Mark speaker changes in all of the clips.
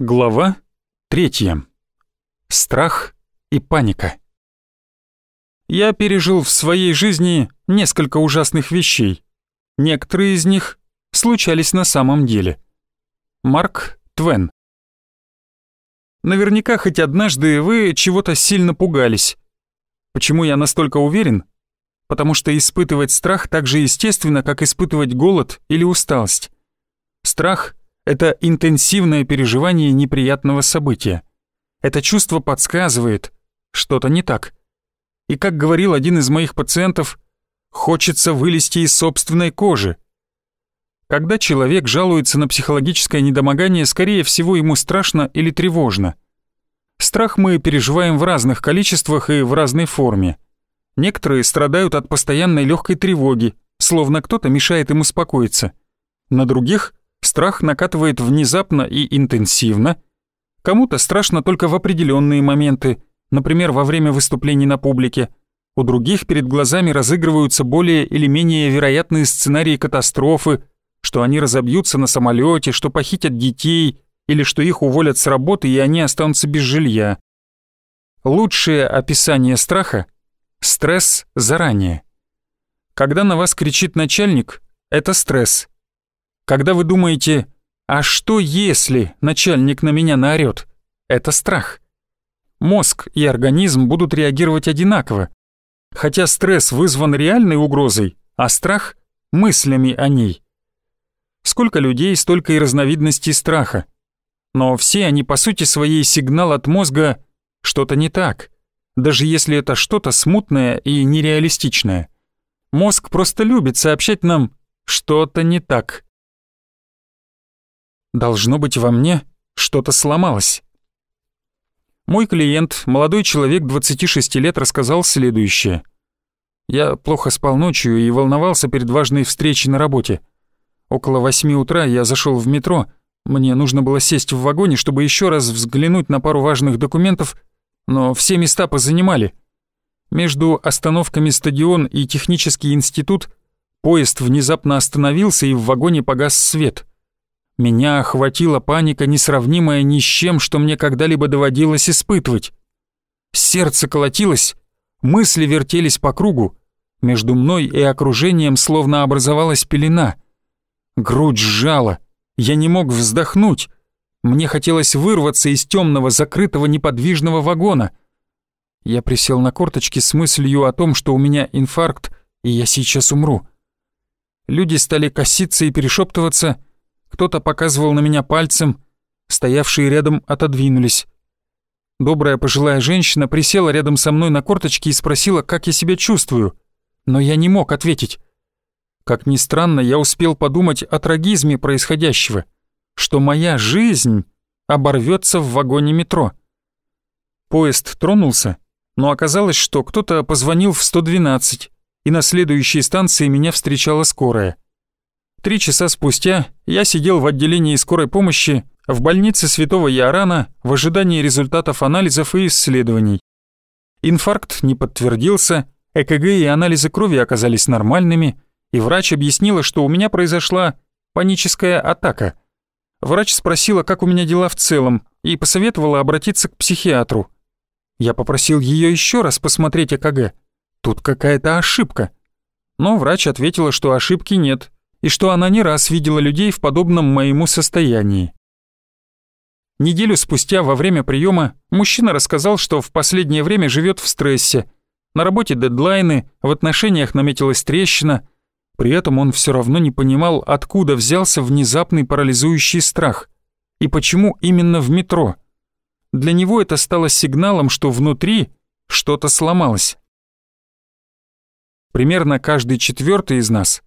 Speaker 1: Глава третья. Страх и паника. Я пережил в своей жизни несколько ужасных вещей. Некоторые из них случались на самом деле. Марк Твен. Наверняка хоть однажды вы чего-то сильно пугались. Почему я настолько уверен? Потому что испытывать страх так же естественно, как испытывать голод или усталость. Страх это интенсивное переживание неприятного события. Это чувство подсказывает, что-то не так. И как говорил один из моих пациентов, хочется вылезти из собственной кожи. Когда человек жалуется на психологическое недомогание, скорее всего, ему страшно или тревожно. Страх мы переживаем в разных количествах и в разной форме. Некоторые страдают от постоянной легкой тревоги, словно кто-то мешает им успокоиться. На других Страх накатывает внезапно и интенсивно. Кому-то страшно только в определенные моменты, например, во время выступлений на публике. У других перед глазами разыгрываются более или менее вероятные сценарии катастрофы, что они разобьются на самолете, что похитят детей или что их уволят с работы и они останутся без жилья. Лучшее описание страха – стресс заранее. Когда на вас кричит начальник – это стресс – когда вы думаете «А что если начальник на меня наорёт?» Это страх. Мозг и организм будут реагировать одинаково. Хотя стресс вызван реальной угрозой, а страх — мыслями о ней. Сколько людей, столько и разновидностей страха. Но все они по сути своей сигнал от мозга «что-то не так», даже если это что-то смутное и нереалистичное. Мозг просто любит сообщать нам «что-то не так». Должно быть, во мне что-то сломалось. Мой клиент, молодой человек 26 лет, рассказал следующее. Я плохо спал ночью и волновался перед важной встречей на работе. Около восьми утра я зашел в метро. Мне нужно было сесть в вагоне, чтобы еще раз взглянуть на пару важных документов, но все места позанимали. Между остановками стадион и технический институт поезд внезапно остановился и в вагоне погас свет. Меня охватила паника, несравнимая ни с чем, что мне когда-либо доводилось испытывать. Сердце колотилось, мысли вертелись по кругу, между мной и окружением словно образовалась пелена. Грудь сжала, я не мог вздохнуть. Мне хотелось вырваться из темного, закрытого, неподвижного вагона. Я присел на корточки с мыслью о том, что у меня инфаркт, и я сейчас умру. Люди стали коситься и перешептываться — кто-то показывал на меня пальцем, стоявшие рядом отодвинулись. Добрая пожилая женщина присела рядом со мной на корточки и спросила, как я себя чувствую, но я не мог ответить. Как ни странно, я успел подумать о трагизме происходящего, что моя жизнь оборвется в вагоне метро. Поезд тронулся, но оказалось, что кто-то позвонил в 112, и на следующей станции меня встречала скорая. Три часа спустя я сидел в отделении скорой помощи в больнице Святого Иорана в ожидании результатов анализов и исследований. Инфаркт не подтвердился, ЭКГ и анализы крови оказались нормальными, и врач объяснила, что у меня произошла паническая атака. Врач спросила, как у меня дела в целом, и посоветовала обратиться к психиатру. Я попросил ее еще раз посмотреть ЭКГ. Тут какая-то ошибка. Но врач ответила, что ошибки нет, и что она не раз видела людей в подобном моему состоянии. Неделю спустя во время приема мужчина рассказал, что в последнее время живет в стрессе. На работе дедлайны, в отношениях наметилась трещина. При этом он все равно не понимал, откуда взялся внезапный парализующий страх. И почему именно в метро. Для него это стало сигналом, что внутри что-то сломалось. Примерно каждый четвертый из нас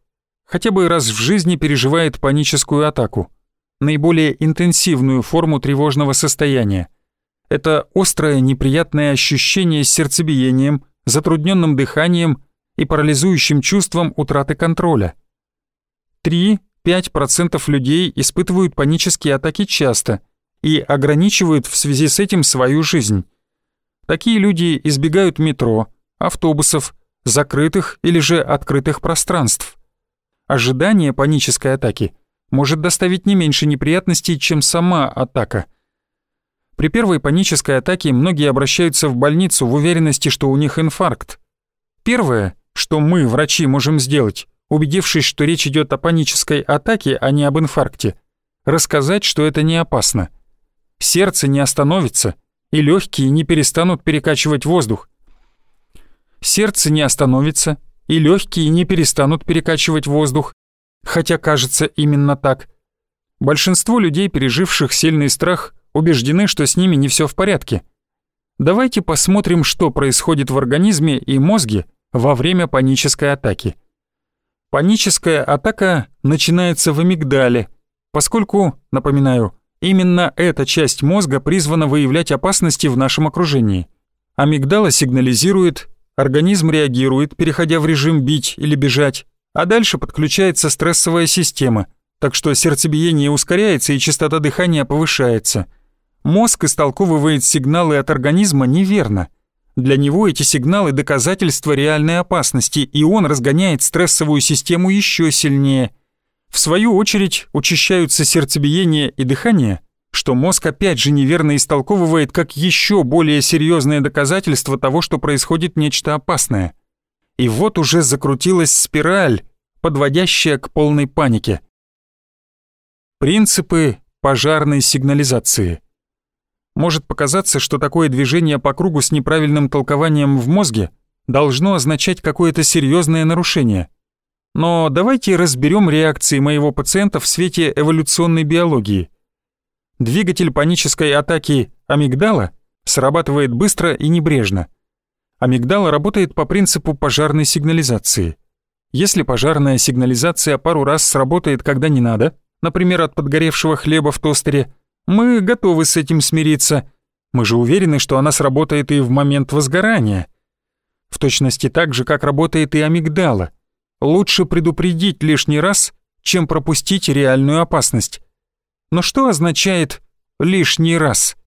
Speaker 1: хотя бы раз в жизни переживает паническую атаку, наиболее интенсивную форму тревожного состояния. Это острое неприятное ощущение с сердцебиением, затрудненным дыханием и парализующим чувством утраты контроля. 3-5% людей испытывают панические атаки часто и ограничивают в связи с этим свою жизнь. Такие люди избегают метро, автобусов, закрытых или же открытых пространств ожидание панической атаки может доставить не меньше неприятностей, чем сама атака. При первой панической атаке многие обращаются в больницу в уверенности, что у них инфаркт. Первое, что мы, врачи, можем сделать, убедившись, что речь идет о панической атаке, а не об инфаркте, рассказать, что это не опасно. Сердце не остановится, и легкие не перестанут перекачивать воздух. Сердце не остановится, и легкие не перестанут перекачивать воздух, хотя кажется именно так. Большинство людей, переживших сильный страх, убеждены, что с ними не все в порядке. Давайте посмотрим, что происходит в организме и мозге во время панической атаки. Паническая атака начинается в амигдале, поскольку, напоминаю, именно эта часть мозга призвана выявлять опасности в нашем окружении. Амигдала сигнализирует, организм реагирует, переходя в режим бить или бежать, а дальше подключается стрессовая система, так что сердцебиение ускоряется и частота дыхания повышается. Мозг истолковывает сигналы от организма неверно. Для него эти сигналы – доказательства реальной опасности, и он разгоняет стрессовую систему еще сильнее. В свою очередь учащаются сердцебиение и дыхание, что мозг опять же неверно истолковывает как еще более серьезное доказательство того, что происходит нечто опасное – и вот уже закрутилась спираль, подводящая к полной панике. Принципы пожарной сигнализации. Может показаться, что такое движение по кругу с неправильным толкованием в мозге должно означать какое-то серьезное нарушение. Но давайте разберем реакции моего пациента в свете эволюционной биологии. Двигатель панической атаки амигдала срабатывает быстро и небрежно – Амигдала работает по принципу пожарной сигнализации. Если пожарная сигнализация пару раз сработает, когда не надо, например, от подгоревшего хлеба в тостере, мы готовы с этим смириться. Мы же уверены, что она сработает и в момент возгорания. В точности так же, как работает и амигдала. Лучше предупредить лишний раз, чем пропустить реальную опасность. Но что означает «лишний раз»?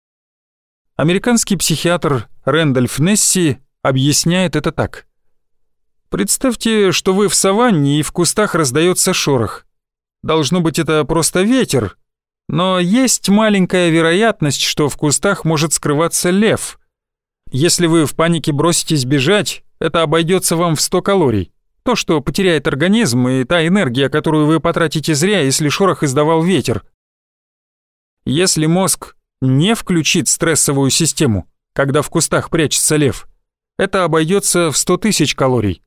Speaker 1: Американский психиатр Рэндольф Несси объясняет это так. Представьте, что вы в саванне и в кустах раздается шорох. Должно быть, это просто ветер. Но есть маленькая вероятность, что в кустах может скрываться лев. Если вы в панике броситесь бежать, это обойдется вам в 100 калорий. То, что потеряет организм, и та энергия, которую вы потратите зря, если шорох издавал ветер. Если мозг не включит стрессовую систему, когда в кустах прячется лев, это обойдется в 100 тысяч калорий.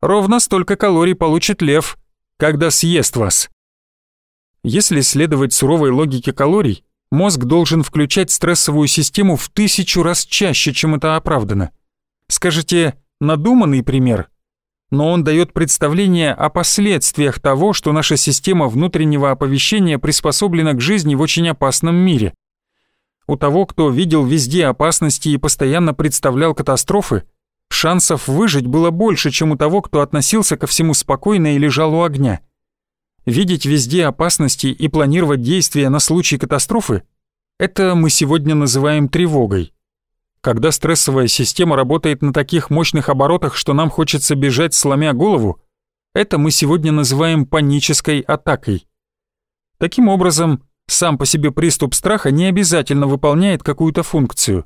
Speaker 1: Ровно столько калорий получит лев, когда съест вас. Если следовать суровой логике калорий, мозг должен включать стрессовую систему в тысячу раз чаще, чем это оправдано. Скажите, надуманный пример, но он дает представление о последствиях того, что наша система внутреннего оповещения приспособлена к жизни в очень опасном мире. У того, кто видел везде опасности и постоянно представлял катастрофы, шансов выжить было больше, чем у того, кто относился ко всему спокойно и лежал у огня. Видеть везде опасности и планировать действия на случай катастрофы – это мы сегодня называем тревогой. Когда стрессовая система работает на таких мощных оборотах, что нам хочется бежать, сломя голову, это мы сегодня называем панической атакой. Таким образом, сам по себе приступ страха не обязательно выполняет какую-то функцию.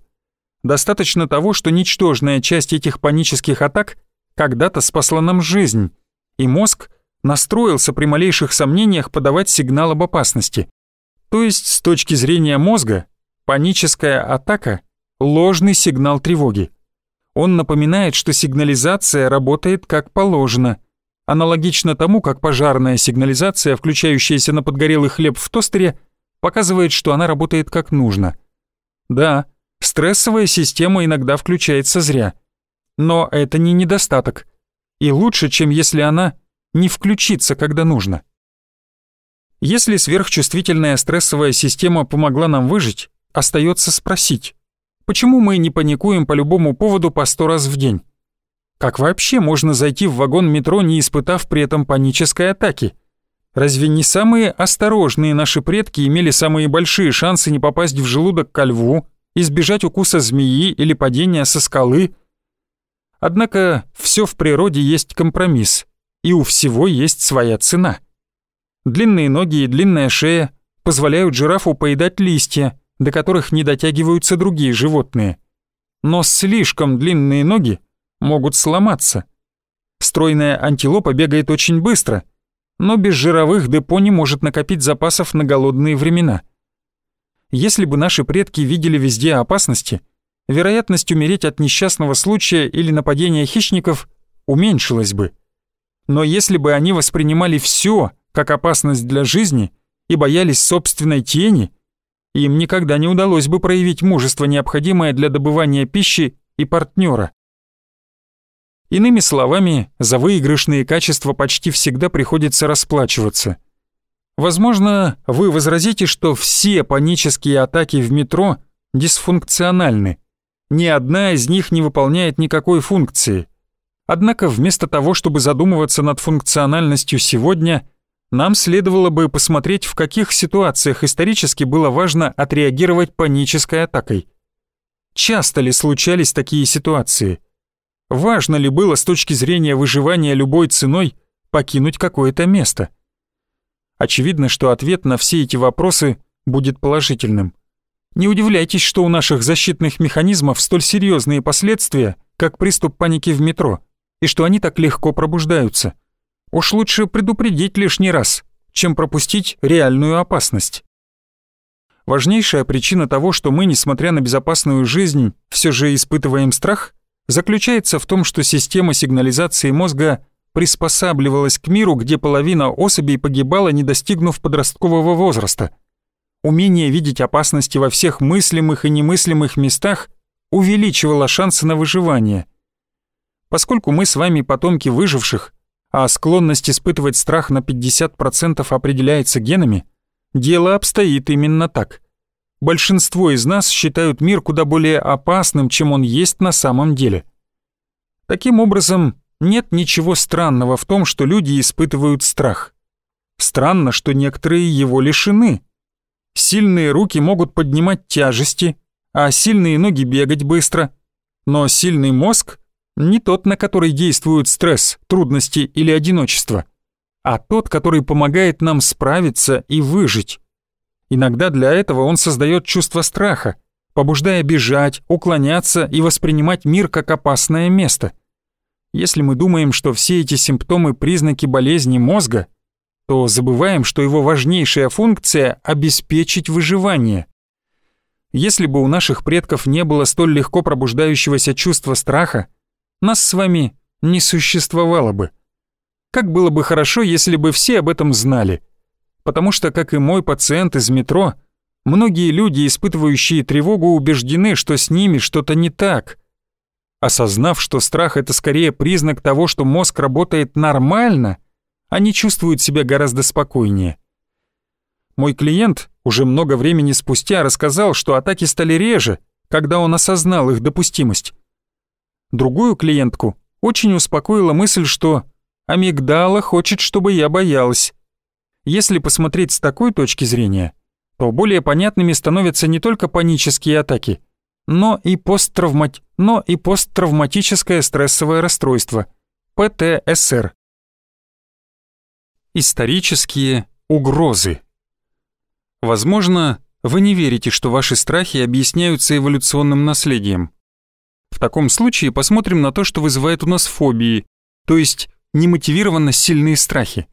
Speaker 1: Достаточно того, что ничтожная часть этих панических атак когда-то спасла нам жизнь, и мозг настроился при малейших сомнениях подавать сигнал об опасности. То есть, с точки зрения мозга, паническая атака – ложный сигнал тревоги. Он напоминает, что сигнализация работает как положено, аналогично тому, как пожарная сигнализация, включающаяся на подгорелый хлеб в тостере, показывает, что она работает как нужно. Да, стрессовая система иногда включается зря. Но это не недостаток. И лучше, чем если она не включится, когда нужно. Если сверхчувствительная стрессовая система помогла нам выжить, остается спросить, почему мы не паникуем по любому поводу по сто раз в день? Как вообще можно зайти в вагон метро, не испытав при этом панической атаки? Разве не самые осторожные наши предки имели самые большие шансы не попасть в желудок ко льву, избежать укуса змеи или падения со скалы? Однако все в природе есть компромисс, и у всего есть своя цена. Длинные ноги и длинная шея позволяют жирафу поедать листья, до которых не дотягиваются другие животные. Но слишком длинные ноги могут сломаться. Стройная антилопа бегает очень быстро, но без жировых депо не может накопить запасов на голодные времена. Если бы наши предки видели везде опасности, вероятность умереть от несчастного случая или нападения хищников уменьшилась бы. Но если бы они воспринимали все как опасность для жизни и боялись собственной тени, им никогда не удалось бы проявить мужество, необходимое для добывания пищи и партнера. Иными словами, за выигрышные качества почти всегда приходится расплачиваться. Возможно, вы возразите, что все панические атаки в метро дисфункциональны. Ни одна из них не выполняет никакой функции. Однако вместо того, чтобы задумываться над функциональностью сегодня, нам следовало бы посмотреть, в каких ситуациях исторически было важно отреагировать панической атакой. Часто ли случались такие ситуации? Важно ли было с точки зрения выживания любой ценой покинуть какое-то место? Очевидно, что ответ на все эти вопросы будет положительным. Не удивляйтесь, что у наших защитных механизмов столь серьезные последствия, как приступ паники в метро, и что они так легко пробуждаются. Уж лучше предупредить лишний раз, чем пропустить реальную опасность. Важнейшая причина того, что мы, несмотря на безопасную жизнь, все же испытываем страх, заключается в том, что система сигнализации мозга приспосабливалась к миру, где половина особей погибала, не достигнув подросткового возраста. Умение видеть опасности во всех мыслимых и немыслимых местах увеличивало шансы на выживание. Поскольку мы с вами потомки выживших, а склонность испытывать страх на 50% определяется генами, дело обстоит именно так. Большинство из нас считают мир куда более опасным, чем он есть на самом деле. Таким образом, нет ничего странного в том, что люди испытывают страх. Странно, что некоторые его лишены. Сильные руки могут поднимать тяжести, а сильные ноги бегать быстро. Но сильный мозг не тот, на который действует стресс, трудности или одиночество, а тот, который помогает нам справиться и выжить. Иногда для этого он создает чувство страха, побуждая бежать, уклоняться и воспринимать мир как опасное место. Если мы думаем, что все эти симптомы – признаки болезни мозга, то забываем, что его важнейшая функция – обеспечить выживание. Если бы у наших предков не было столь легко пробуждающегося чувства страха, нас с вами не существовало бы. Как было бы хорошо, если бы все об этом знали. Потому что, как и мой пациент из метро, многие люди, испытывающие тревогу, убеждены, что с ними что-то не так. Осознав, что страх — это скорее признак того, что мозг работает нормально, они чувствуют себя гораздо спокойнее. Мой клиент уже много времени спустя рассказал, что атаки стали реже, когда он осознал их допустимость. Другую клиентку очень успокоила мысль, что амигдала хочет, чтобы я боялась. Если посмотреть с такой точки зрения, то более понятными становятся не только панические атаки, но и, посттравмат... но и посттравматическое стрессовое расстройство, ПТСР. Исторические угрозы. Возможно, вы не верите, что ваши страхи объясняются эволюционным наследием. В таком случае посмотрим на то, что вызывает у нас фобии, то есть немотивированно сильные страхи.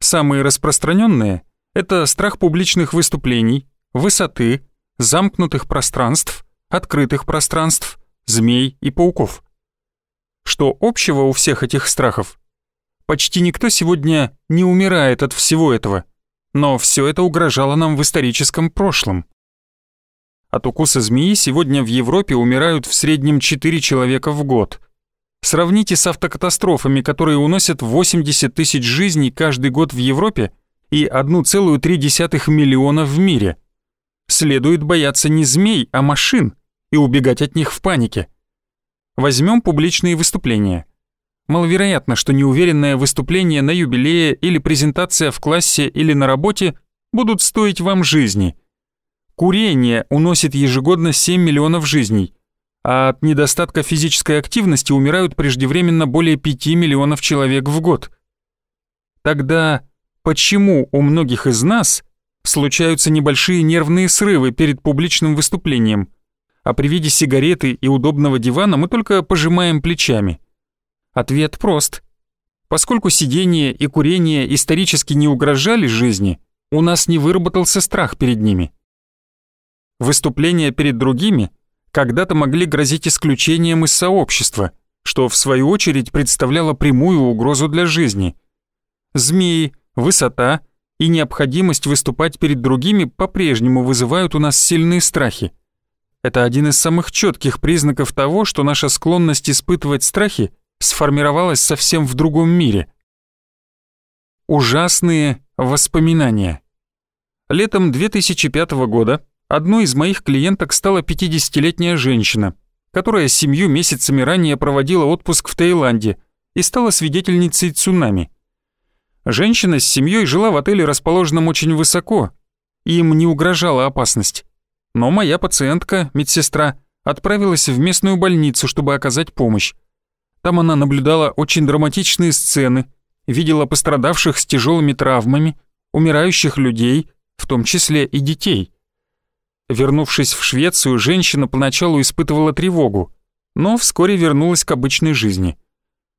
Speaker 1: Самые распространенные – это страх публичных выступлений, высоты, замкнутых пространств, открытых пространств, змей и пауков. Что общего у всех этих страхов? Почти никто сегодня не умирает от всего этого, но все это угрожало нам в историческом прошлом. От укуса змеи сегодня в Европе умирают в среднем 4 человека в год. Сравните с автокатастрофами, которые уносят 80 тысяч жизней каждый год в Европе и 1,3 миллиона в мире. Следует бояться не змей, а машин и убегать от них в панике. Возьмем публичные выступления. Маловероятно, что неуверенное выступление на юбилее или презентация в классе или на работе будут стоить вам жизни – Курение уносит ежегодно 7 миллионов жизней, а от недостатка физической активности умирают преждевременно более 5 миллионов человек в год. Тогда почему у многих из нас случаются небольшие нервные срывы перед публичным выступлением, а при виде сигареты и удобного дивана мы только пожимаем плечами. Ответ прост. Поскольку сидение и курение исторически не угрожали жизни, у нас не выработался страх перед ними. Выступления перед другими когда-то могли грозить исключением из сообщества, что в свою очередь представляло прямую угрозу для жизни. Змеи, высота и необходимость выступать перед другими по-прежнему вызывают у нас сильные страхи. Это один из самых четких признаков того, что наша склонность испытывать страхи сформировалась совсем в другом мире. Ужасные воспоминания. Летом 2005 года одной из моих клиенток стала 50-летняя женщина, которая семью месяцами ранее проводила отпуск в Таиланде и стала свидетельницей цунами. Женщина с семьей жила в отеле, расположенном очень высоко, и им не угрожала опасность. Но моя пациентка, медсестра, отправилась в местную больницу, чтобы оказать помощь. Там она наблюдала очень драматичные сцены, видела пострадавших с тяжелыми травмами, умирающих людей, в том числе и детей. Вернувшись в Швецию, женщина поначалу испытывала тревогу, но вскоре вернулась к обычной жизни.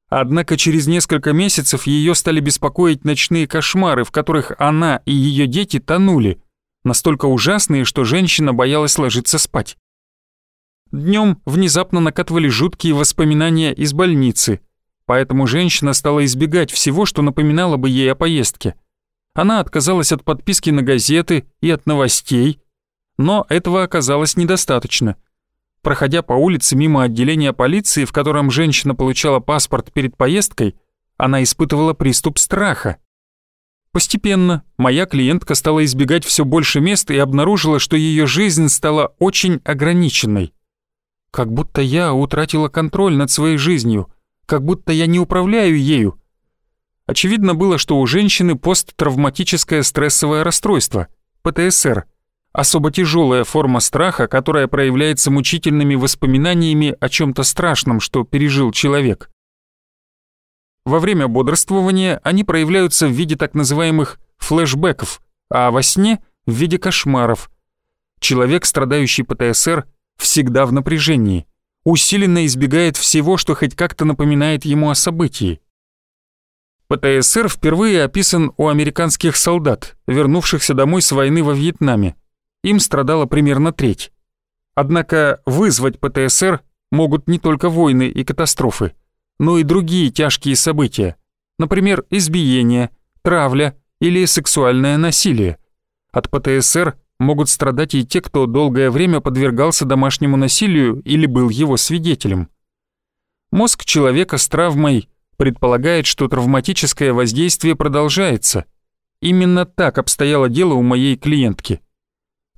Speaker 1: Однако через несколько месяцев ее стали беспокоить ночные кошмары, в которых она и ее дети тонули, настолько ужасные, что женщина боялась ложиться спать. Днем внезапно накатывали жуткие воспоминания из больницы, поэтому женщина стала избегать всего, что напоминало бы ей о поездке. Она отказалась от подписки на газеты и от новостей, но этого оказалось недостаточно. Проходя по улице мимо отделения полиции, в котором женщина получала паспорт перед поездкой, она испытывала приступ страха. Постепенно моя клиентка стала избегать все больше мест и обнаружила, что ее жизнь стала очень ограниченной. Как будто я утратила контроль над своей жизнью, как будто я не управляю ею. Очевидно было, что у женщины посттравматическое стрессовое расстройство, ПТСР, особо тяжелая форма страха, которая проявляется мучительными воспоминаниями о чем-то страшном, что пережил человек. Во время бодрствования они проявляются в виде так называемых флешбеков, а во сне — в виде кошмаров. Человек, страдающий ПТСР, всегда в напряжении, усиленно избегает всего, что хоть как-то напоминает ему о событии. ПТСР впервые описан у американских солдат, вернувшихся домой с войны во Вьетнаме. Им страдала примерно треть. Однако вызвать ПТСР могут не только войны и катастрофы, но и другие тяжкие события, например, избиение, травля или сексуальное насилие. От ПТСР могут страдать и те, кто долгое время подвергался домашнему насилию или был его свидетелем. Мозг человека с травмой предполагает, что травматическое воздействие продолжается. Именно так обстояло дело у моей клиентки.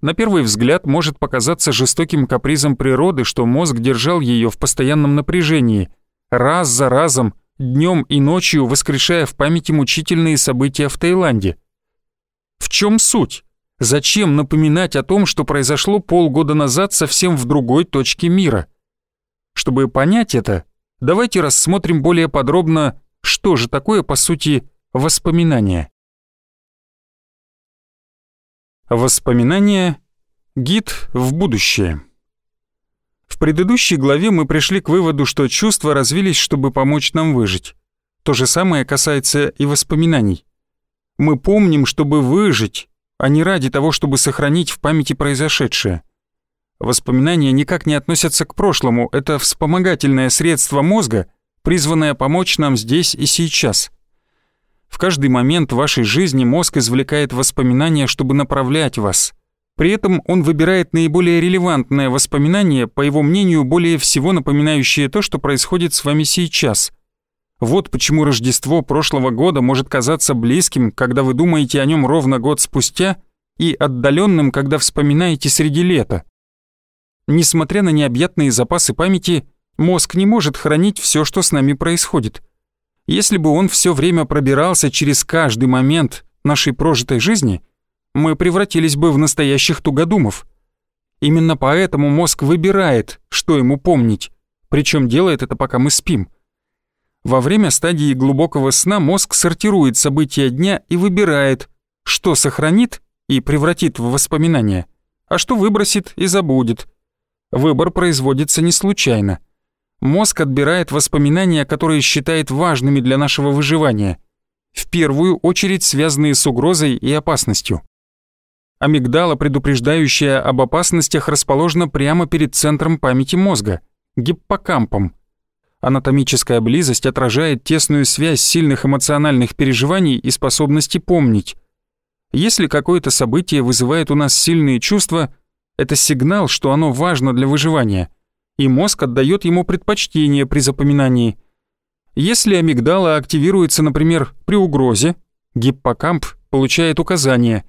Speaker 1: На первый взгляд может показаться жестоким капризом природы, что мозг держал ее в постоянном напряжении, раз за разом, днем и ночью воскрешая в памяти мучительные события в Таиланде. В чем суть? Зачем напоминать о том, что произошло полгода назад совсем в другой точке мира? Чтобы понять это, давайте рассмотрим более подробно, что же такое, по сути, воспоминания. Воспоминания — гид в будущее. В предыдущей главе мы пришли к выводу, что чувства развились, чтобы помочь нам выжить. То же самое касается и воспоминаний. Мы помним, чтобы выжить, а не ради того, чтобы сохранить в памяти произошедшее. Воспоминания никак не относятся к прошлому, это вспомогательное средство мозга, призванное помочь нам здесь и сейчас. В каждый момент вашей жизни мозг извлекает воспоминания, чтобы направлять вас. При этом он выбирает наиболее релевантное воспоминание, по его мнению, более всего напоминающее то, что происходит с вами сейчас – вот почему Рождество прошлого года может казаться близким, когда вы думаете о нем ровно год спустя, и отдаленным, когда вспоминаете среди лета. Несмотря на необъятные запасы памяти, мозг не может хранить все, что с нами происходит. Если бы он все время пробирался через каждый момент нашей прожитой жизни, мы превратились бы в настоящих тугодумов. Именно поэтому мозг выбирает, что ему помнить, причем делает это, пока мы спим. Во время стадии глубокого сна мозг сортирует события дня и выбирает, что сохранит, и превратит в воспоминания, а что выбросит и забудет. Выбор производится не случайно. Мозг отбирает воспоминания, которые считает важными для нашего выживания, в первую очередь связанные с угрозой и опасностью. Амигдала, предупреждающая об опасностях, расположена прямо перед центром памяти мозга, гиппокампом. Анатомическая близость отражает тесную связь сильных эмоциональных переживаний и способности помнить. Если какое-то событие вызывает у нас сильные чувства, это сигнал, что оно важно для выживания, и мозг отдает ему предпочтение при запоминании. Если амигдала активируется, например, при угрозе, гиппокамп получает указание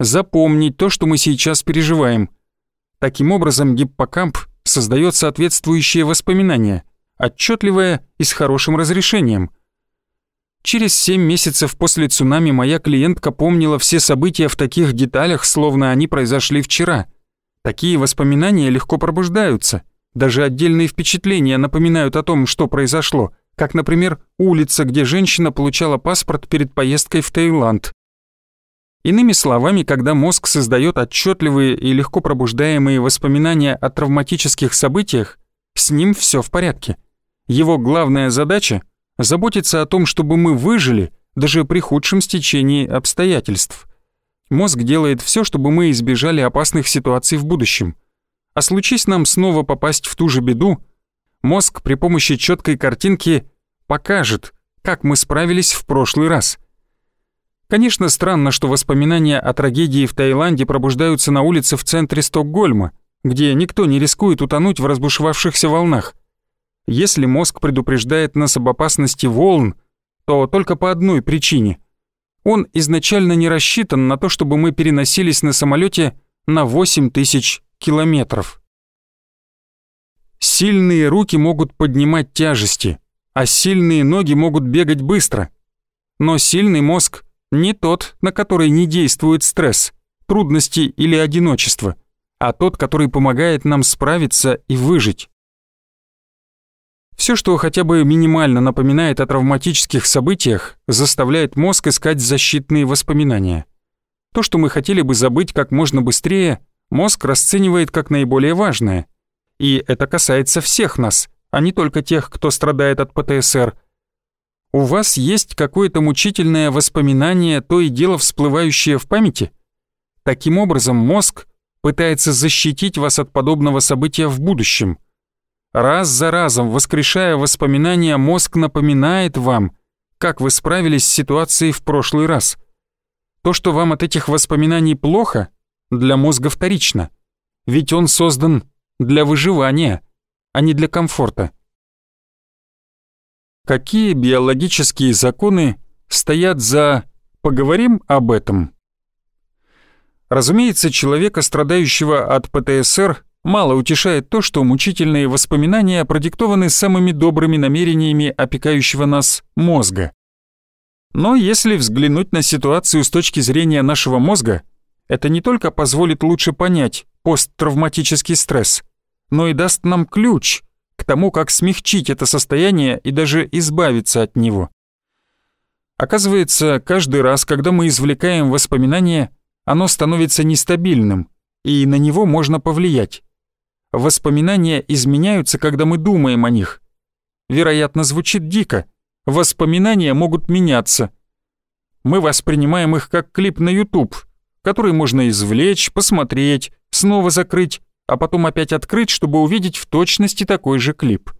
Speaker 1: запомнить то, что мы сейчас переживаем. Таким образом, гиппокамп создает соответствующее воспоминание, отчетливое и с хорошим разрешением. Через семь месяцев после цунами моя клиентка помнила все события в таких деталях, словно они произошли вчера. Такие воспоминания легко пробуждаются. Даже отдельные впечатления напоминают о том, что произошло, как, например, улица, где женщина получала паспорт перед поездкой в Таиланд. Иными словами, когда мозг создает отчетливые и легко пробуждаемые воспоминания о травматических событиях, с ним все в порядке. Его главная задача — заботиться о том, чтобы мы выжили даже при худшем стечении обстоятельств. Мозг делает все, чтобы мы избежали опасных ситуаций в будущем. А случись нам снова попасть в ту же беду, мозг при помощи четкой картинки покажет, как мы справились в прошлый раз — Конечно, странно, что воспоминания о трагедии в Таиланде пробуждаются на улице в центре Стокгольма, где никто не рискует утонуть в разбушевавшихся волнах. Если мозг предупреждает нас об опасности волн, то только по одной причине. Он изначально не рассчитан на то, чтобы мы переносились на самолете на 8 тысяч километров. Сильные руки могут поднимать тяжести, а сильные ноги могут бегать быстро. Но сильный мозг не тот, на который не действует стресс, трудности или одиночество, а тот, который помогает нам справиться и выжить. Все, что хотя бы минимально напоминает о травматических событиях, заставляет мозг искать защитные воспоминания. То, что мы хотели бы забыть как можно быстрее, мозг расценивает как наиболее важное. И это касается всех нас, а не только тех, кто страдает от ПТСР – у вас есть какое-то мучительное воспоминание, то и дело всплывающее в памяти? Таким образом, мозг пытается защитить вас от подобного события в будущем. Раз за разом, воскрешая воспоминания, мозг напоминает вам, как вы справились с ситуацией в прошлый раз. То, что вам от этих воспоминаний плохо, для мозга вторично, ведь он создан для выживания, а не для комфорта. Какие биологические законы стоят за «поговорим об этом»? Разумеется, человека, страдающего от ПТСР, мало утешает то, что мучительные воспоминания продиктованы самыми добрыми намерениями опекающего нас мозга. Но если взглянуть на ситуацию с точки зрения нашего мозга, это не только позволит лучше понять посттравматический стресс, но и даст нам ключ – к тому, как смягчить это состояние и даже избавиться от него. Оказывается, каждый раз, когда мы извлекаем воспоминание, оно становится нестабильным, и на него можно повлиять. Воспоминания изменяются, когда мы думаем о них. Вероятно, звучит дико. Воспоминания могут меняться. Мы воспринимаем их как клип на YouTube, который можно извлечь, посмотреть, снова закрыть, а потом опять открыть, чтобы увидеть в точности такой же клип.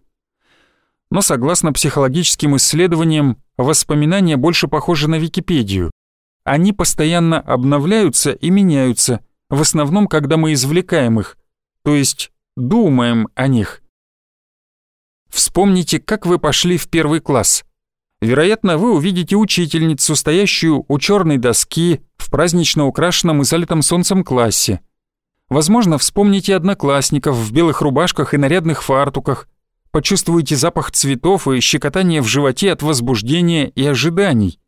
Speaker 1: Но согласно психологическим исследованиям, воспоминания больше похожи на Википедию. Они постоянно обновляются и меняются, в основном, когда мы извлекаем их, то есть думаем о них. Вспомните, как вы пошли в первый класс. Вероятно, вы увидите учительницу, стоящую у черной доски в празднично украшенном и залитом солнцем классе – Возможно, вспомните одноклассников в белых рубашках и нарядных фартуках, почувствуете запах цветов и щекотание в животе от возбуждения и ожиданий.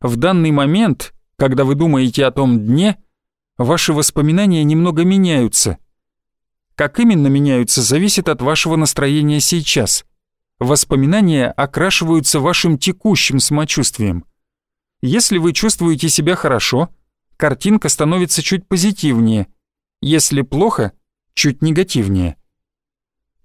Speaker 1: В данный момент, когда вы думаете о том дне, ваши воспоминания немного меняются. Как именно меняются, зависит от вашего настроения сейчас. Воспоминания окрашиваются вашим текущим самочувствием. Если вы чувствуете себя хорошо – картинка становится чуть позитивнее, если плохо, чуть негативнее.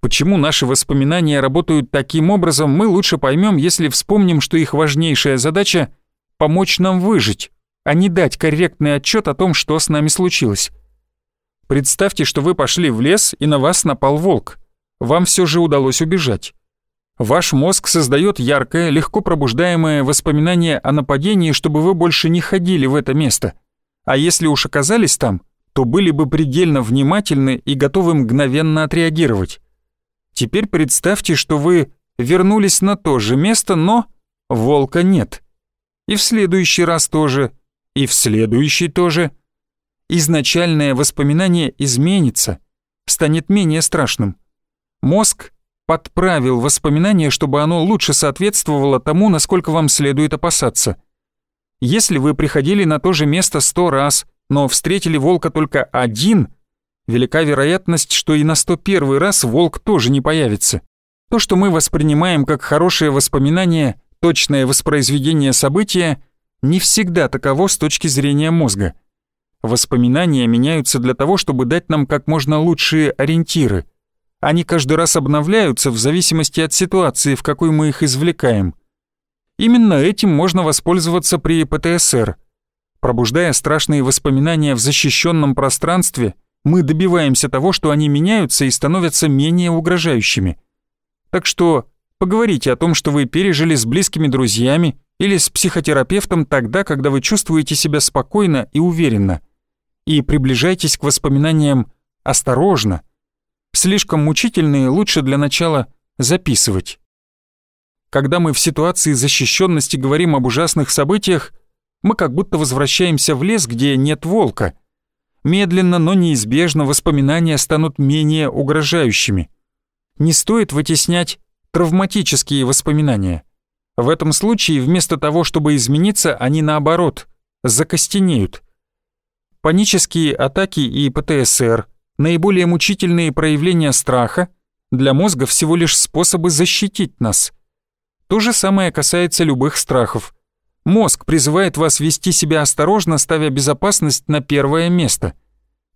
Speaker 1: Почему наши воспоминания работают таким образом, мы лучше поймем, если вспомним, что их важнейшая задача — помочь нам выжить, а не дать корректный отчет о том, что с нами случилось. Представьте, что вы пошли в лес и на вас напал волк. Вам все же удалось убежать. Ваш мозг создает яркое, легко пробуждаемое воспоминание о нападении, чтобы вы больше не ходили в это место. А если уж оказались там, то были бы предельно внимательны и готовы мгновенно отреагировать. Теперь представьте, что вы вернулись на то же место, но волка нет. И в следующий раз тоже, и в следующий тоже. Изначальное воспоминание изменится, станет менее страшным. Мозг подправил воспоминание, чтобы оно лучше соответствовало тому, насколько вам следует опасаться. Если вы приходили на то же место сто раз, но встретили волка только один – велика вероятность, что и на 101 раз волк тоже не появится. То, что мы воспринимаем как хорошее воспоминание, точное воспроизведение события, не всегда таково с точки зрения мозга. Воспоминания меняются для того, чтобы дать нам как можно лучшие ориентиры. Они каждый раз обновляются в зависимости от ситуации, в какой мы их извлекаем. Именно этим можно воспользоваться при ПТСР. Пробуждая страшные воспоминания в защищенном пространстве – мы добиваемся того, что они меняются и становятся менее угрожающими. Так что поговорите о том, что вы пережили с близкими друзьями или с психотерапевтом тогда, когда вы чувствуете себя спокойно и уверенно. И приближайтесь к воспоминаниям осторожно. Слишком мучительные лучше для начала записывать. Когда мы в ситуации защищенности говорим об ужасных событиях, мы как будто возвращаемся в лес, где нет волка – Медленно, но неизбежно воспоминания станут менее угрожающими. Не стоит вытеснять травматические воспоминания. В этом случае вместо того, чтобы измениться, они наоборот, закостенеют. Панические атаки и ПТСР, наиболее мучительные проявления страха, для мозга всего лишь способы защитить нас. То же самое касается любых страхов. Мозг призывает вас вести себя осторожно, ставя безопасность на первое место.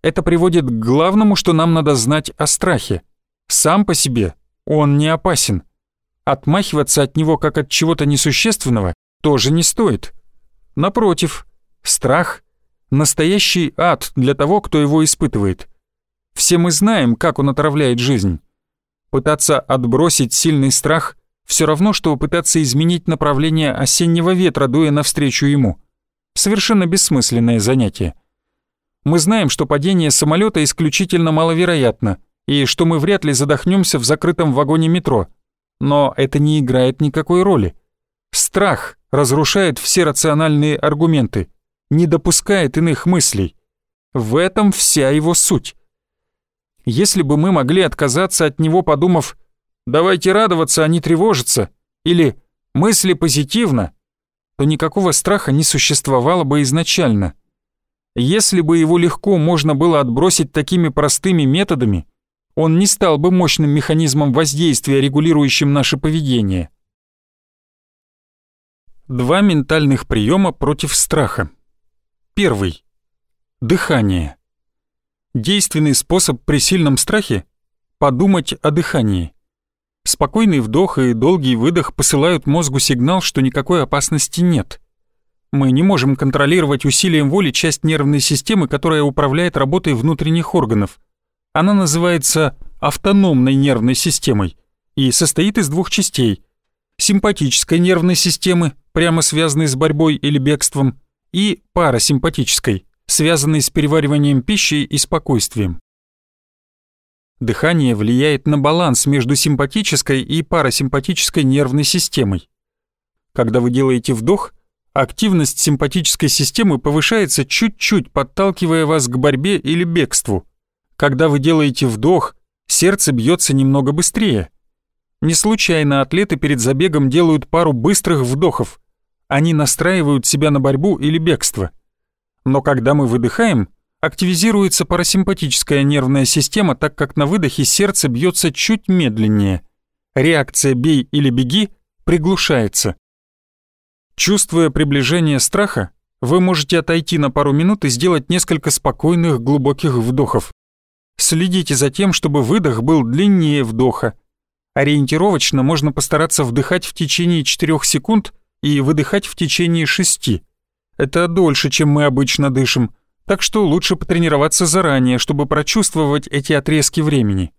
Speaker 1: Это приводит к главному, что нам надо знать о страхе. Сам по себе он не опасен. Отмахиваться от него как от чего-то несущественного тоже не стоит. Напротив, страх — настоящий ад для того, кто его испытывает. Все мы знаем, как он отравляет жизнь. Пытаться отбросить сильный страх все равно, что пытаться изменить направление осеннего ветра, дуя навстречу ему. Совершенно бессмысленное занятие. Мы знаем, что падение самолета исключительно маловероятно, и что мы вряд ли задохнемся в закрытом вагоне метро. Но это не играет никакой роли. Страх разрушает все рациональные аргументы, не допускает иных мыслей. В этом вся его суть. Если бы мы могли отказаться от него, подумав «давайте радоваться, а не тревожиться» или «мысли позитивно», то никакого страха не существовало бы изначально. Если бы его легко можно было отбросить такими простыми методами, он не стал бы мощным механизмом воздействия, регулирующим наше поведение. Два ментальных приема против страха. Первый. Дыхание. Действенный способ при сильном страхе – подумать о дыхании. Спокойный вдох и долгий выдох посылают мозгу сигнал, что никакой опасности нет. Мы не можем контролировать усилием воли часть нервной системы, которая управляет работой внутренних органов. Она называется автономной нервной системой и состоит из двух частей. Симпатической нервной системы, прямо связанной с борьбой или бегством, и парасимпатической, связанной с перевариванием пищи и спокойствием. Дыхание влияет на баланс между симпатической и парасимпатической нервной системой. Когда вы делаете вдох, активность симпатической системы повышается чуть-чуть, подталкивая вас к борьбе или бегству. Когда вы делаете вдох, сердце бьется немного быстрее. Не случайно атлеты перед забегом делают пару быстрых вдохов. Они настраивают себя на борьбу или бегство. Но когда мы выдыхаем, активизируется парасимпатическая нервная система, так как на выдохе сердце бьется чуть медленнее. Реакция «бей» или «беги» приглушается. Чувствуя приближение страха, вы можете отойти на пару минут и сделать несколько спокойных глубоких вдохов. Следите за тем, чтобы выдох был длиннее вдоха. Ориентировочно можно постараться вдыхать в течение 4 секунд и выдыхать в течение 6. Это дольше, чем мы обычно дышим, так что лучше потренироваться заранее, чтобы прочувствовать эти отрезки времени.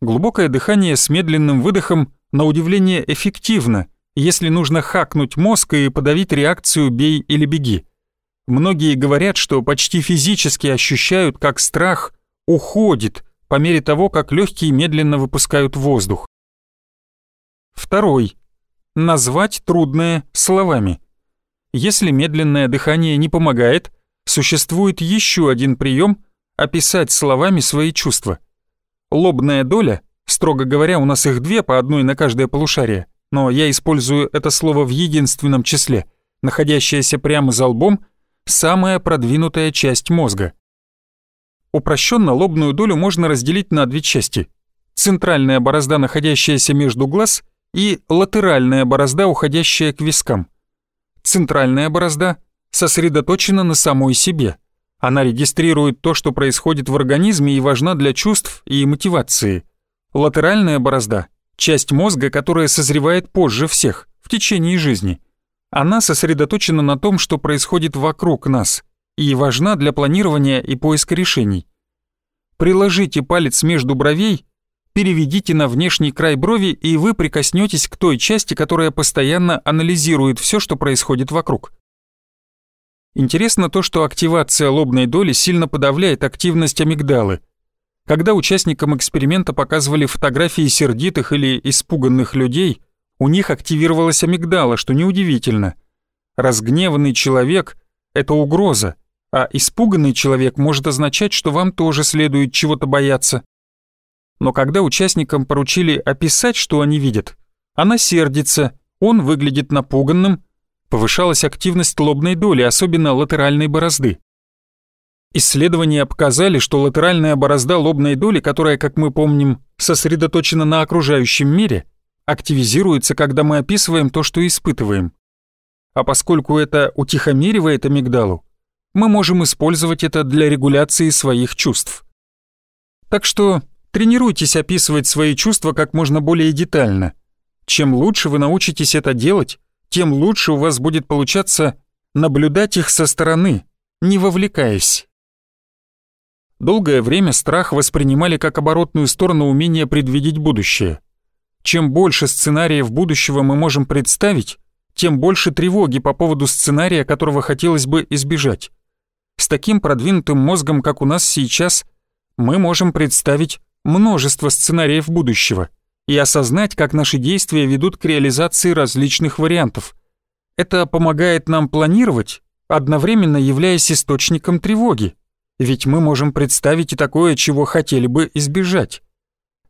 Speaker 1: Глубокое дыхание с медленным выдохом на удивление эффективно, если нужно хакнуть мозг и подавить реакцию «бей или беги». Многие говорят, что почти физически ощущают, как страх уходит по мере того, как легкие медленно выпускают воздух. Второй. Назвать трудное словами. Если медленное дыхание не помогает, существует еще один прием – описать словами свои чувства. Лобная доля, строго говоря, у нас их две по одной на каждое полушарие, но я использую это слово в единственном числе, находящееся прямо за лбом, самая продвинутая часть мозга. Упрощенно лобную долю можно разделить на две части. Центральная борозда, находящаяся между глаз, и латеральная борозда, уходящая к вискам. Центральная борозда сосредоточена на самой себе. Она регистрирует то, что происходит в организме и важна для чувств и мотивации. Латеральная борозда – часть мозга, которая созревает позже всех, в течение жизни. Она сосредоточена на том, что происходит вокруг нас, и важна для планирования и поиска решений. Приложите палец между бровей переведите на внешний край брови, и вы прикоснетесь к той части, которая постоянно анализирует все, что происходит вокруг. Интересно то, что активация лобной доли сильно подавляет активность амигдалы. Когда участникам эксперимента показывали фотографии сердитых или испуганных людей, у них активировалась амигдала, что неудивительно. Разгневанный человек — это угроза, а испуганный человек может означать, что вам тоже следует чего-то бояться но когда участникам поручили описать, что они видят, она сердится, он выглядит напуганным, повышалась активность лобной доли, особенно латеральной борозды. Исследования показали, что латеральная борозда лобной доли, которая, как мы помним, сосредоточена на окружающем мире, активизируется, когда мы описываем то, что испытываем. А поскольку это утихомиривает амигдалу, мы можем использовать это для регуляции своих чувств. Так что Тренируйтесь описывать свои чувства как можно более детально. Чем лучше вы научитесь это делать, тем лучше у вас будет получаться наблюдать их со стороны, не вовлекаясь. Долгое время страх воспринимали как оборотную сторону умения предвидеть будущее. Чем больше сценариев будущего мы можем представить, тем больше тревоги по поводу сценария, которого хотелось бы избежать. С таким продвинутым мозгом, как у нас сейчас, мы можем представить множество сценариев будущего и осознать, как наши действия ведут к реализации различных вариантов. Это помогает нам планировать, одновременно являясь источником тревоги, ведь мы можем представить и такое, чего хотели бы избежать.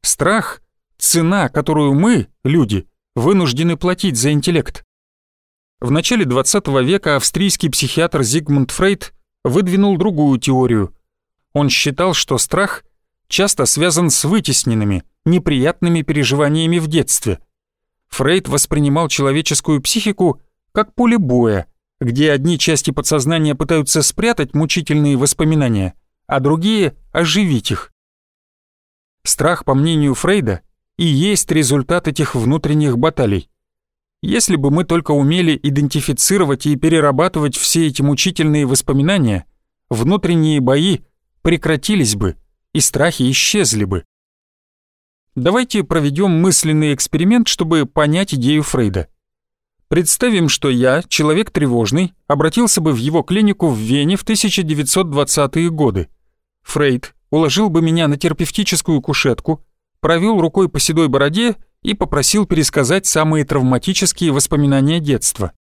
Speaker 1: Страх — цена, которую мы, люди, вынуждены платить за интеллект. В начале 20 века австрийский психиатр Зигмунд Фрейд выдвинул другую теорию. Он считал, что страх часто связан с вытесненными, неприятными переживаниями в детстве. Фрейд воспринимал человеческую психику как поле боя, где одни части подсознания пытаются спрятать мучительные воспоминания, а другие — оживить их. Страх, по мнению Фрейда, и есть результат этих внутренних баталий. Если бы мы только умели идентифицировать и перерабатывать все эти мучительные воспоминания, внутренние бои прекратились бы и страхи исчезли бы. Давайте проведем мысленный эксперимент, чтобы понять идею Фрейда. Представим, что я, человек тревожный, обратился бы в его клинику в Вене в 1920-е годы. Фрейд уложил бы меня на терапевтическую кушетку, провел рукой по седой бороде и попросил пересказать самые травматические воспоминания детства.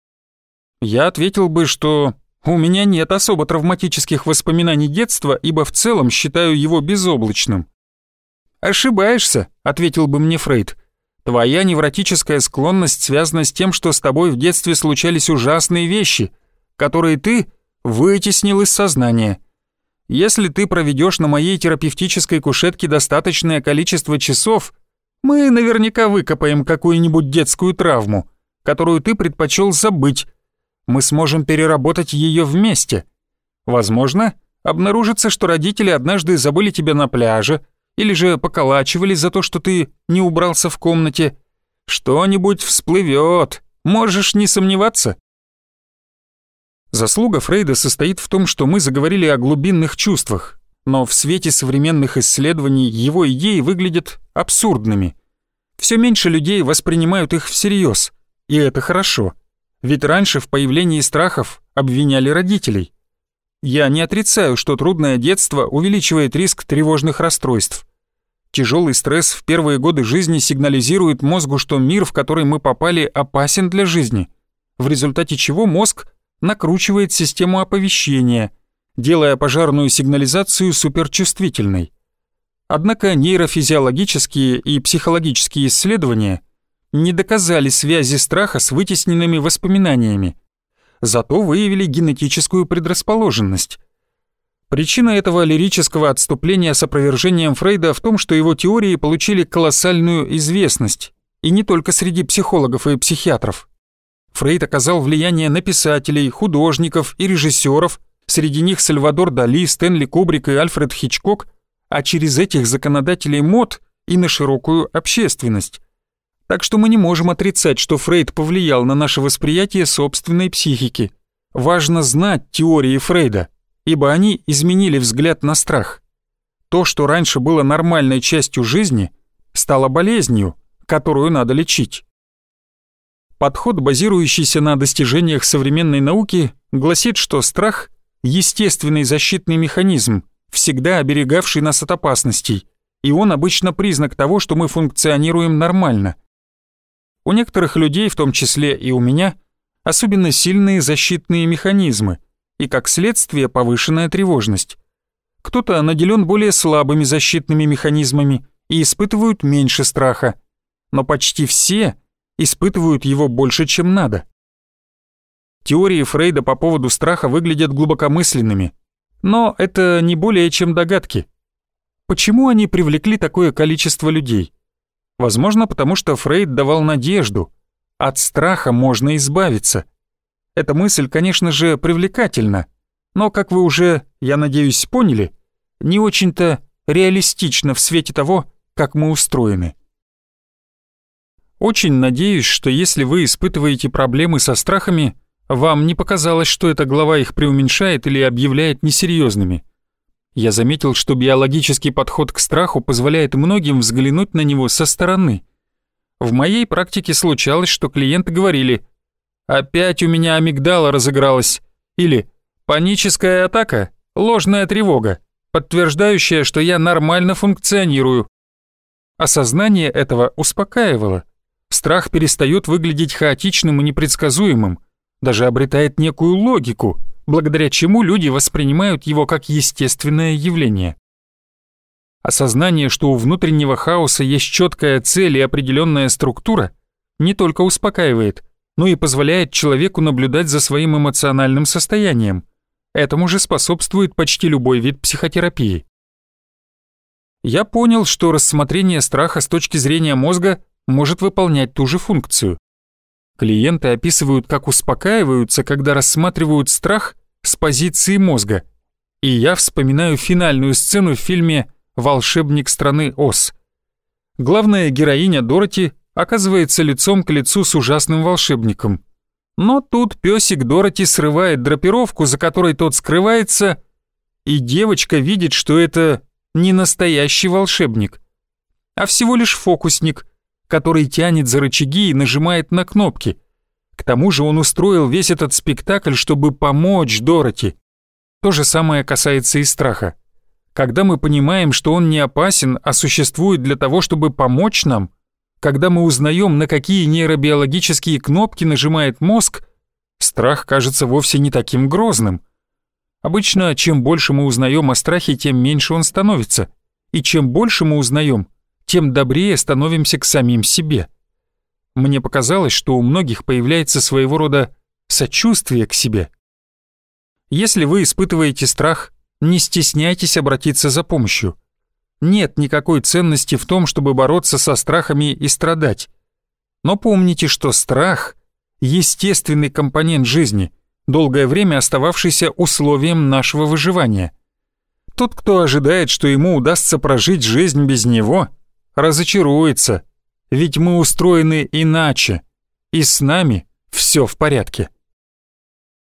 Speaker 1: Я ответил бы, что у меня нет особо травматических воспоминаний детства, ибо в целом считаю его безоблачным. «Ошибаешься», — ответил бы мне Фрейд. «Твоя невротическая склонность связана с тем, что с тобой в детстве случались ужасные вещи, которые ты вытеснил из сознания. Если ты проведешь на моей терапевтической кушетке достаточное количество часов, мы наверняка выкопаем какую-нибудь детскую травму, которую ты предпочел забыть, мы сможем переработать ее вместе. Возможно, обнаружится, что родители однажды забыли тебя на пляже или же поколачивали за то, что ты не убрался в комнате. Что-нибудь всплывет, можешь не сомневаться. Заслуга Фрейда состоит в том, что мы заговорили о глубинных чувствах, но в свете современных исследований его идеи выглядят абсурдными. Все меньше людей воспринимают их всерьез, и это хорошо, ведь раньше в появлении страхов обвиняли родителей. Я не отрицаю, что трудное детство увеличивает риск тревожных расстройств. Тяжелый стресс в первые годы жизни сигнализирует мозгу, что мир, в который мы попали, опасен для жизни, в результате чего мозг накручивает систему оповещения, делая пожарную сигнализацию суперчувствительной. Однако нейрофизиологические и психологические исследования не доказали связи страха с вытесненными воспоминаниями, зато выявили генетическую предрасположенность. Причина этого лирического отступления с опровержением Фрейда в том, что его теории получили колоссальную известность, и не только среди психологов и психиатров. Фрейд оказал влияние на писателей, художников и режиссеров, среди них Сальвадор Дали, Стэнли Кубрик и Альфред Хичкок, а через этих законодателей мод и на широкую общественность. Так что мы не можем отрицать, что Фрейд повлиял на наше восприятие собственной психики. Важно знать теории Фрейда, ибо они изменили взгляд на страх. То, что раньше было нормальной частью жизни, стало болезнью, которую надо лечить. Подход, базирующийся на достижениях современной науки, гласит, что страх — естественный защитный механизм, всегда оберегавший нас от опасностей, и он обычно признак того, что мы функционируем нормально. У некоторых людей, в том числе и у меня, особенно сильные защитные механизмы и, как следствие, повышенная тревожность. Кто-то наделен более слабыми защитными механизмами и испытывают меньше страха, но почти все — испытывают его больше, чем надо. Теории Фрейда по поводу страха выглядят глубокомысленными, но это не более чем догадки. Почему они привлекли такое количество людей? Возможно, потому что Фрейд давал надежду. От страха можно избавиться. Эта мысль, конечно же, привлекательна, но, как вы уже, я надеюсь, поняли, не очень-то реалистично в свете того, как мы устроены. Очень надеюсь, что если вы испытываете проблемы со страхами, вам не показалось, что эта глава их преуменьшает или объявляет несерьезными. Я заметил, что биологический подход к страху позволяет многим взглянуть на него со стороны. В моей практике случалось, что клиенты говорили «Опять у меня амигдала разыгралась» или «Паническая атака, ложная тревога, подтверждающая, что я нормально функционирую». Осознание этого успокаивало. Страх перестает выглядеть хаотичным и непредсказуемым, даже обретает некую логику, благодаря чему люди воспринимают его как естественное явление. Осознание, что у внутреннего хаоса есть четкая цель и определенная структура, не только успокаивает, но и позволяет человеку наблюдать за своим эмоциональным состоянием. Этому же способствует почти любой вид психотерапии. Я понял, что рассмотрение страха с точки зрения мозга может выполнять ту же функцию. Клиенты описывают, как успокаиваются, когда рассматривают страх с позиции мозга. И я вспоминаю финальную сцену в фильме «Волшебник страны Оз». Главная героиня Дороти оказывается лицом к лицу с ужасным волшебником. Но тут песик Дороти срывает драпировку, за которой тот скрывается, и девочка видит, что это не настоящий волшебник, а всего лишь фокусник, который тянет за рычаги и нажимает на кнопки. К тому же он устроил весь этот спектакль, чтобы помочь Дороти. То же самое касается и страха. Когда мы понимаем, что он не опасен, а существует для того, чтобы помочь нам, когда мы узнаем, на какие нейробиологические кнопки нажимает мозг, страх кажется вовсе не таким грозным. Обычно, чем больше мы узнаем о страхе, тем меньше он становится. И чем больше мы узнаем, тем добрее становимся к самим себе. Мне показалось, что у многих появляется своего рода сочувствие к себе. Если вы испытываете страх, не стесняйтесь обратиться за помощью. Нет никакой ценности в том, чтобы бороться со страхами и страдать. Но помните, что страх — естественный компонент жизни, долгое время остававшийся условием нашего выживания. Тот, кто ожидает, что ему удастся прожить жизнь без него, разочаруется, ведь мы устроены иначе, и с нами все в порядке.